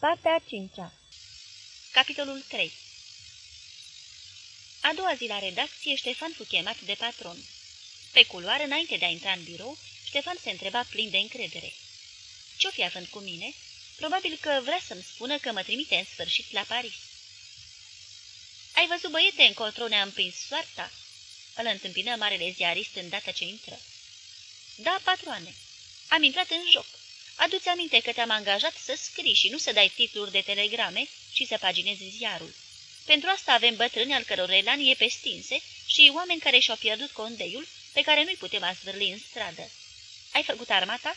Partea a cincea Capitolul 3 A doua zi la redacție, Ștefan fu chemat de patron. Pe culoare, înainte de a intra în birou, Ștefan se întreba plin de încredere. Ce-o fi având cu mine? Probabil că vrea să-mi spună că mă trimite în sfârșit la Paris. Ai văzut, băiete, încotro ne-a împins soarta?" Îl întâmpină marele ziarist îndată ce intră. Da, patroane, am intrat în joc. Adu-ți aminte că te-am angajat să scrii și nu să dai titluri de telegrame și să paginezi ziarul. Pentru asta avem bătrâni al căror elan e pestinse și oameni care și-au pierdut condeiul, pe care nu-i putem asvârli în stradă. Ai făcut armata?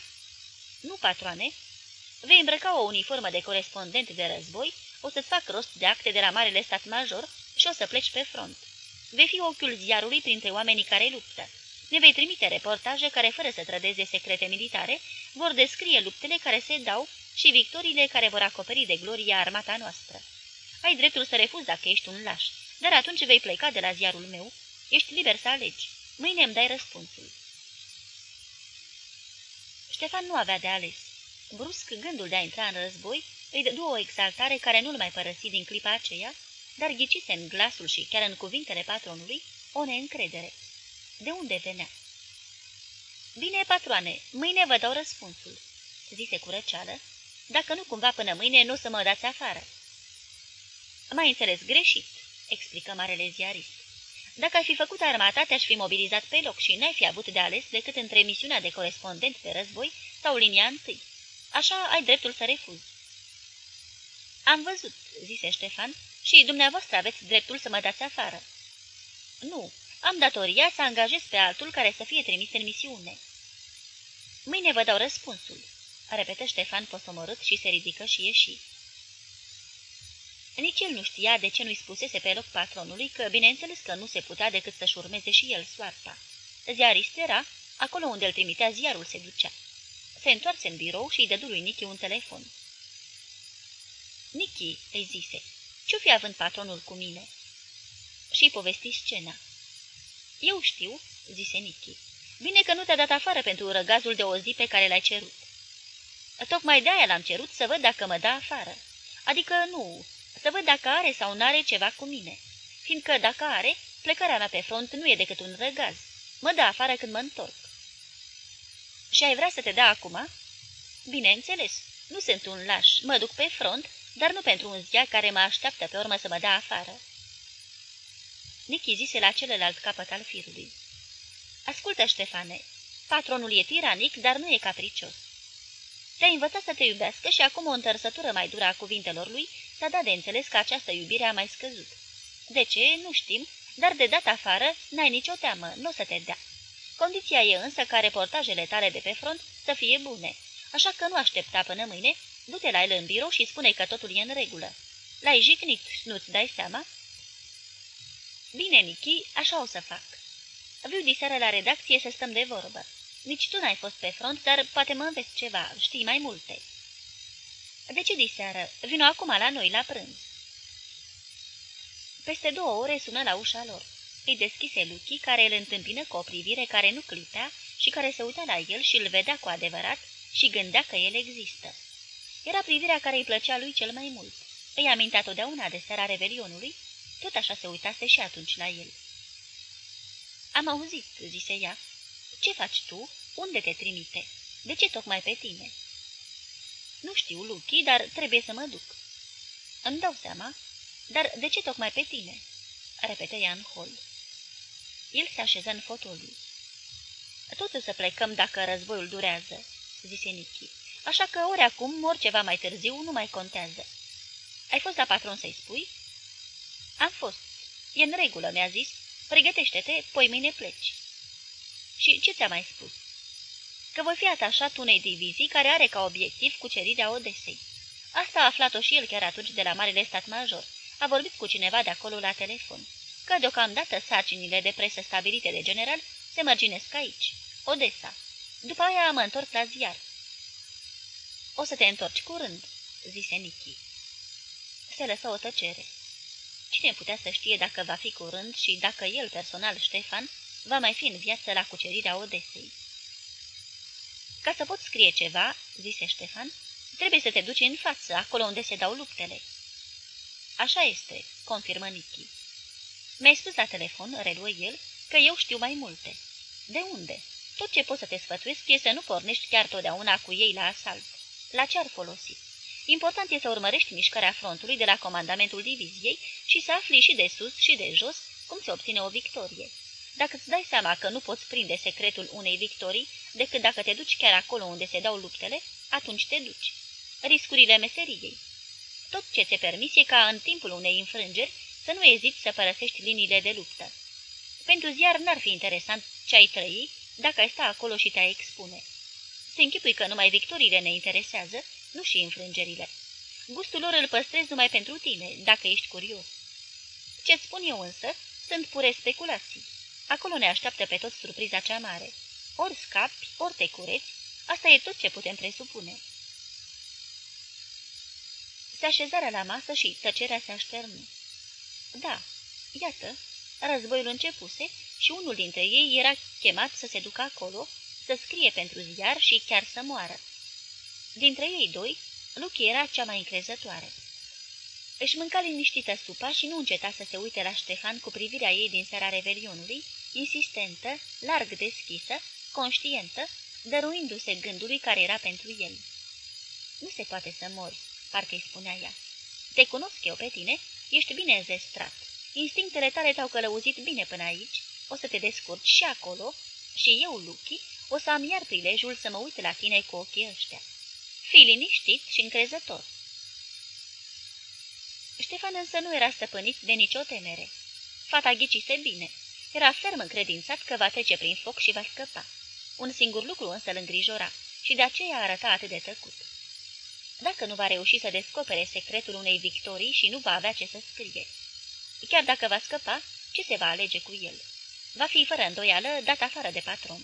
Nu, patroane. Vei îmbrăca o uniformă de corespondent de război, o să-ți fac rost de acte de la Marele Stat Major și o să pleci pe front. Vei fi ochiul ziarului printre oamenii care luptă. Ne vei trimite reportaje care, fără să trădeze secrete militare, vor descrie luptele care se dau și victoriile care vor acoperi de gloria armata noastră. Ai dreptul să refuzi dacă ești un laș, dar atunci vei pleca de la ziarul meu. Ești liber să alegi. Mâine îmi dai răspunsul. Ștefan nu avea de ales. Brusc, gândul de a intra în război îi dădu o exaltare care nu-l mai părăsi din clipa aceea, dar ghicise în glasul și chiar în cuvintele patronului o neîncredere. De unde venea? Bine, patroane, mâine vă dau răspunsul, zise cu răceală, dacă nu cumva până mâine nu o să mă dați afară. Mai înțeles greșit, explică marele ziarist. Dacă ai fi făcut armata, te-aș fi mobilizat pe loc și n-ai fi avut de ales decât între misiunea de corespondent de război sau linia întâi. Așa ai dreptul să refuzi. Am văzut, zise Ștefan, și dumneavoastră aveți dreptul să mă dați afară. Nu, am datoria să angajez pe altul care să fie trimis în misiune. Mâine vă dau răspunsul, repetă Ștefan posomorât și se ridică și ieși. Nici el nu știa de ce nu-i spusese pe loc patronului că, bineînțeles că nu se putea decât să-și urmeze și el soarta. Ziarist era, acolo unde îl trimitea ziarul se ducea. Se întoarse în birou și îi dădu lui Nichi un telefon. Nichi, îi zise, ce-o fi având patronul cu mine? Și-i povesti scena. Eu știu, zise Nichi. Bine că nu te-a dat afară pentru răgazul de o zi pe care l-ai cerut. Tocmai de-aia l-am cerut să văd dacă mă dă afară. Adică nu, să văd dacă are sau nu are ceva cu mine. Fiindcă dacă are, plecarea mea pe front nu e decât un răgaz. Mă dă afară când mă întorc. Și ai vrea să te dea acum? Bineînțeles, nu sunt un laș, mă duc pe front, dar nu pentru un ziar care mă așteaptă pe urmă să mă dea afară. Nichi zise la celălalt capăt al firului. Ascultă, Ștefane, patronul e tiranic, dar nu e capricios. Te-a învățat să te iubească și acum o întărsătură mai dură a cuvintelor lui s-a dat de înțeles că această iubire a mai scăzut. De ce? Nu știm, dar de dat afară n-ai nicio teamă, nu o să te dea. Condiția e însă ca reportajele tale de pe front să fie bune, așa că nu aștepta până mâine, du-te la el în birou și spune că totul e în regulă. L-ai jignit, nu-ți dai seama? Bine, Nichi, așa o să fac. Viu diseară la redacție să stăm de vorbă. Nici tu n-ai fost pe front, dar poate mă înveți ceva, știi mai multe." De ce diseară? Vino acum la noi, la prânz." Peste două ore sună la ușa lor. Îi deschise Luchi, care îl întâmpină cu o privire care nu clipea și care se uita la el și îl vedea cu adevărat și gândea că el există. Era privirea care îi plăcea lui cel mai mult. Îi amintea totdeauna de seara Revelionului, tot așa se uitase și atunci la el. Am auzit," zise ea. Ce faci tu? Unde te trimite? De ce tocmai pe tine?" Nu știu, Luchi, dar trebuie să mă duc." Îmi dau seama. Dar de ce tocmai pe tine?" repetă ea în hol. El se așeză în fotoliu. Tot să plecăm dacă războiul durează," zise Nichi. Așa că ori acum, ori ceva mai târziu, nu mai contează. Ai fost la patron să-i spui?" Am fost. E în regulă," mi-a zis. Pregătește-te, poi mâine pleci." Și ce ți-a mai spus?" Că voi fi atașat unei divizii care are ca obiectiv cucerirea Odesei. Asta a aflat-o și el chiar atunci de la Marele Stat Major. A vorbit cu cineva de acolo la telefon. Că deocamdată sarcinile de presă stabilite de general se mărginesc aici, Odessa. După aia mă întorc la ziar. O să te întorci curând," zise Nichi. Se lăsă o tăcere. Cine putea să știe dacă va fi curând și dacă el personal, Ștefan, va mai fi în viață la cucerirea Odesei. Ca să pot scrie ceva, zise Ștefan, Trebuie să te duci în față, acolo unde se dau luptele." Așa este," confirmă Nichi. Mi-ai spus la telefon, reluă el, că eu știu mai multe. De unde? Tot ce pot să te sfătuiesc e să nu pornești chiar totdeauna cu ei la asalt. La ce ar folosi? Important e să urmărești mișcarea frontului de la comandamentul diviziei și să afli și de sus și de jos cum se obține o victorie. Dacă îți dai seama că nu poți prinde secretul unei victorii decât dacă te duci chiar acolo unde se dau luptele, atunci te duci. Riscurile meseriei. Tot ce ți-e permis e ca în timpul unei înfrângeri să nu eziți să părăsești liniile de luptă. Pentru ziar n-ar fi interesant ce ai trăi dacă ai sta acolo și te-ai expune. Se închipui că numai victoriile ne interesează, nu și înfrângerile. Gustul lor îl păstrezi numai pentru tine, dacă ești curios. Ce-ți spun eu însă, sunt pure speculații. Acolo ne așteaptă pe toți surpriza cea mare. Ori scapi, ori te cureți, asta e tot ce putem presupune. Se așezară la masă și tăcerea se așternu. Da, iată, războiul începuse și unul dintre ei era chemat să se ducă acolo, să scrie pentru ziar și chiar să moară. Dintre ei doi, Luchi era cea mai încrezătoare. Își mânca liniștită supa și nu înceta să se uite la Ștefan cu privirea ei din seara revelionului, insistentă, larg deschisă, conștientă, dăruindu-se gândului care era pentru el. Nu se poate să mori, parcă îi spunea ea. Te cunosc eu pe tine, ești bine înzestrat. Instinctele tale te-au călăuzit bine până aici, o să te descurci și acolo, și eu, Luchi, o să am iar prilejul să mă uit la tine cu ochii ăștia. Fii liniștit și încrezător. Ștefan însă nu era stăpânit de nicio temere. Fata ghicise bine. Era ferm încredințat că va trece prin foc și va scăpa. Un singur lucru însă îl îngrijora și de aceea arăta atât de tăcut. Dacă nu va reuși să descopere secretul unei victorii și nu va avea ce să scrie. Chiar dacă va scăpa, ce se va alege cu el? Va fi fără îndoială dat afară de patron.